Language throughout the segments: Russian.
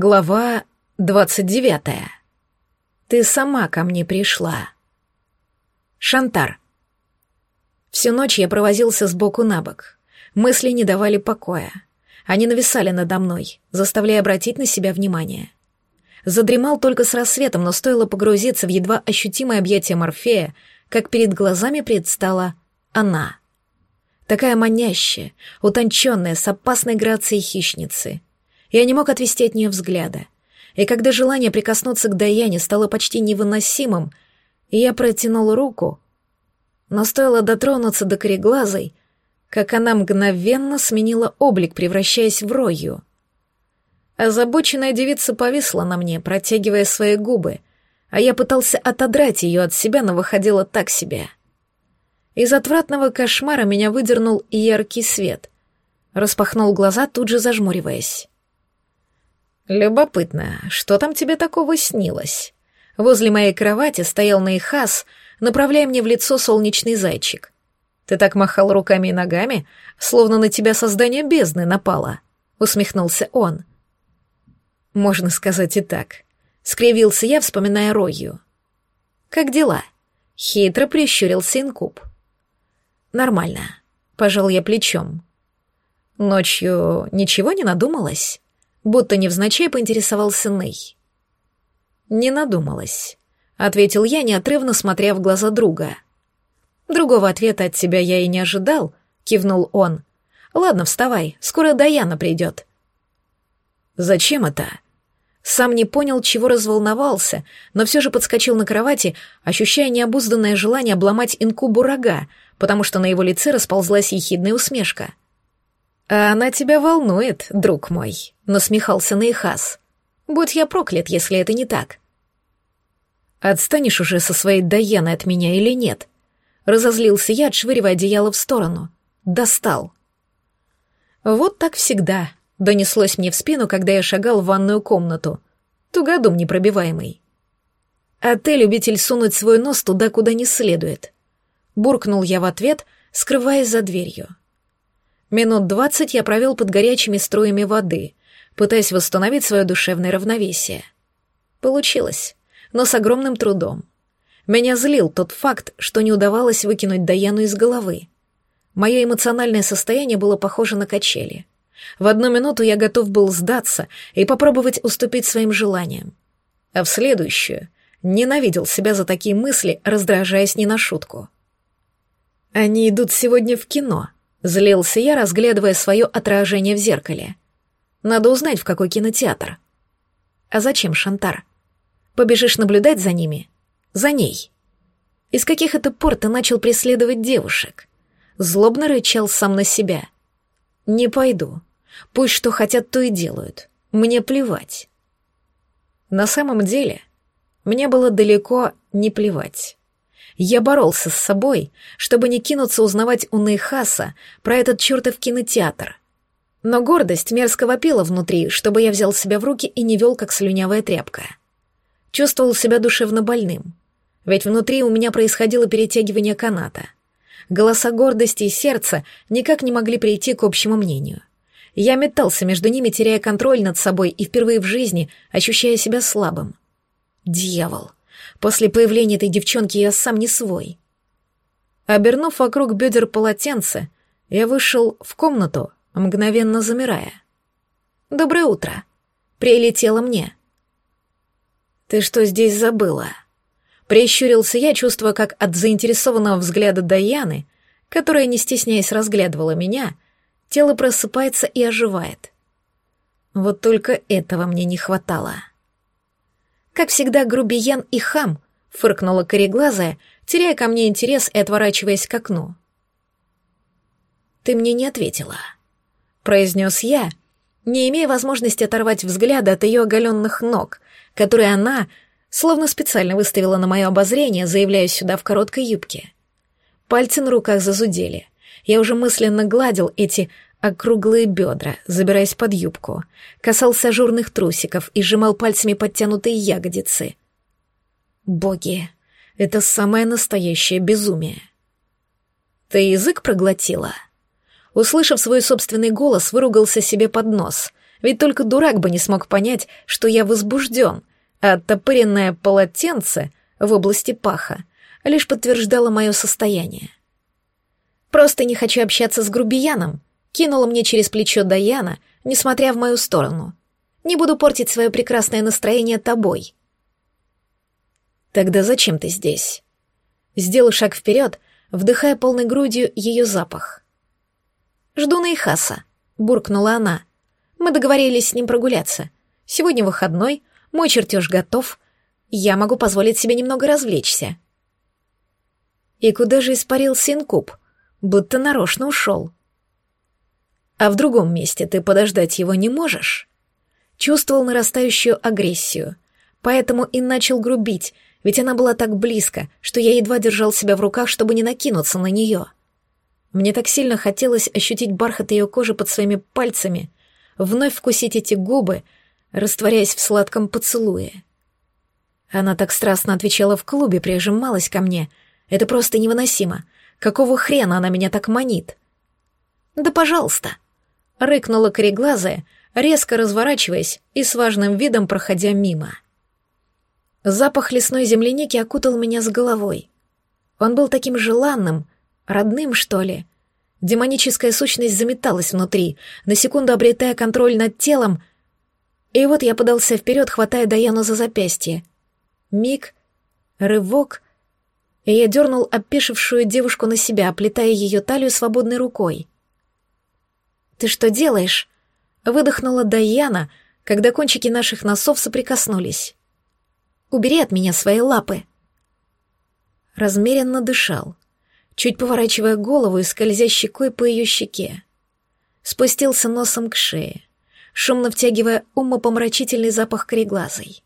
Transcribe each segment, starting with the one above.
Глава двадцать девятая. Ты сама ко мне пришла. Шантар. Всю ночь я провозился сбоку на бок. Мысли не давали покоя. Они нависали надо мной, заставляя обратить на себя внимание. Задремал только с рассветом, но стоило погрузиться в едва ощутимое объятие Морфея, как перед глазами предстала она. Такая манящая, утонченная, с опасной грацией хищницы — я не мог отвести от нее взгляда. И когда желание прикоснуться к Даяне стало почти невыносимым, я протянул руку, но стоило дотронуться до кореглазой, как она мгновенно сменила облик, превращаясь в рою. Озабоченная девица повисла на мне, протягивая свои губы, а я пытался отодрать ее от себя, но выходило так себе. Из отвратного кошмара меня выдернул яркий свет. Распахнул глаза, тут же зажмуриваясь. «Любопытно, что там тебе такого снилось?» Возле моей кровати стоял Нейхас, направляя мне в лицо солнечный зайчик. «Ты так махал руками и ногами, словно на тебя создание бездны напало», — усмехнулся он. «Можно сказать и так», — скривился я, вспоминая Рою. «Как дела?» — хитро прищурился инкуб. «Нормально», — пожал я плечом. «Ночью ничего не надумалось?» Будто невзначай поинтересовался Ней. «Не надумалась», — ответил я, неотрывно смотря в глаза друга. «Другого ответа от тебя я и не ожидал», — кивнул он. «Ладно, вставай, скоро Даяна придет». «Зачем это?» Сам не понял, чего разволновался, но все же подскочил на кровати, ощущая необузданное желание обломать инкубу рога, потому что на его лице расползлась ехидная усмешка — «А она тебя волнует, друг мой», — насмехался Нейхас. «Будь я проклят, если это не так». «Отстанешь уже со своей Даяной от меня или нет?» Разозлился я, отшвыривая одеяло в сторону. «Достал». «Вот так всегда», — донеслось мне в спину, когда я шагал в ванную комнату. Тугодум непробиваемый. «А ты любитель сунуть свой нос туда, куда не следует», — буркнул я в ответ, скрываясь за дверью. Минут двадцать я провел под горячими струями воды, пытаясь восстановить свое душевное равновесие. Получилось, но с огромным трудом. Меня злил тот факт, что не удавалось выкинуть Даяну из головы. Мое эмоциональное состояние было похоже на качели. В одну минуту я готов был сдаться и попробовать уступить своим желаниям. А в следующую ненавидел себя за такие мысли, раздражаясь не на шутку. Они идут сегодня в кино — Злился я, разглядывая свое отражение в зеркале. Надо узнать, в какой кинотеатр. А зачем, Шантар? Побежишь наблюдать за ними? За ней. Из каких это пор ты начал преследовать девушек? Злобно рычал сам на себя. Не пойду. Пусть что хотят, то и делают. Мне плевать. На самом деле, мне было далеко не плевать. Я боролся с собой, чтобы не кинуться узнавать у Нейхаса про этот чертов кинотеатр. Но гордость мерзко вопила внутри, чтобы я взял себя в руки и не вел, как слюнявая тряпка. Чувствовал себя душевно больным. Ведь внутри у меня происходило перетягивание каната. Голоса гордости и сердца никак не могли прийти к общему мнению. Я метался между ними, теряя контроль над собой и впервые в жизни ощущая себя слабым. Дьявол. После появления этой девчонки я сам не свой. Обернув вокруг бедер полотенце, я вышел в комнату, мгновенно замирая. «Доброе утро!» Прилетело мне. «Ты что здесь забыла?» Прищурился я, чувствуя, как от заинтересованного взгляда Даяны, которая, не стесняясь, разглядывала меня, тело просыпается и оживает. Вот только этого мне не хватало. Как всегда, грубиян и хам, фыркнула кореглазая, теряя ко мне интерес и отворачиваясь к окну. «Ты мне не ответила», — произнес я, не имея возможности оторвать взгляда от ее оголенных ног, которые она словно специально выставила на мое обозрение, заявляя сюда в короткой юбке. Пальцы на руках зазудели. Я уже мысленно гладил эти округлые бедра, забираясь под юбку, касался ажурных трусиков и сжимал пальцами подтянутые ягодицы. Боги, это самое настоящее безумие. Ты язык проглотила? Услышав свой собственный голос, выругался себе под нос ведь только дурак бы не смог понять, что я возбужден, а оттопыренное полотенце в области паха лишь подтверждало мое состояние. «Просто не хочу общаться с грубияном», кинула мне через плечо Даяна, несмотря в мою сторону. «Не буду портить свое прекрасное настроение тобой». «Тогда зачем ты здесь?» Сделал шаг вперед, вдыхая полной грудью ее запах. «Жду Наихаса», — буркнула она. «Мы договорились с ним прогуляться. Сегодня выходной, мой чертеж готов. Я могу позволить себе немного развлечься». И куда же испарился инкуб? Будто нарочно ушел. А в другом месте ты подождать его не можешь? Чувствовал нарастающую агрессию, поэтому и начал грубить, ведь она была так близко, что я едва держал себя в руках, чтобы не накинуться на нее. Мне так сильно хотелось ощутить бархат ее кожи под своими пальцами, вновь вкусить эти губы, растворяясь в сладком поцелуе. Она так страстно отвечала в клубе, прижималась ко мне. Это просто невыносимо. Какого хрена она меня так манит? «Да пожалуйста!» — рыкнула кореглазая, резко разворачиваясь и с важным видом проходя мимо. Запах лесной земляники окутал меня с головой. Он был таким желанным, родным, что ли. Демоническая сущность заметалась внутри, на секунду обретая контроль над телом, и вот я подался вперед, хватая Даяну за запястье. Миг, рывок, и я дернул опешившую девушку на себя, оплетая ее талию свободной рукой. «Ты что делаешь?» — выдохнула Даяна, когда кончики наших носов соприкоснулись. Убери от меня свои лапы!» Размеренно дышал, чуть поворачивая голову и скользя щекой по ее щеке. Спустился носом к шее, шумно втягивая умопомрачительный запах кореглазой.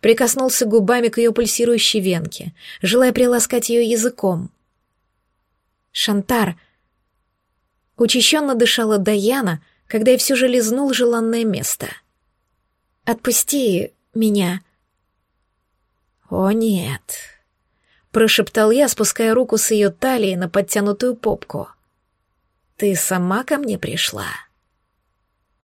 Прикоснулся губами к ее пульсирующей венке, желая приласкать ее языком. «Шантар!» Учащенно дышала Даяна, когда я все же лизнул желанное место. «Отпусти меня!» «О, нет!» — прошептал я, спуская руку с ее талии на подтянутую попку. «Ты сама ко мне пришла?»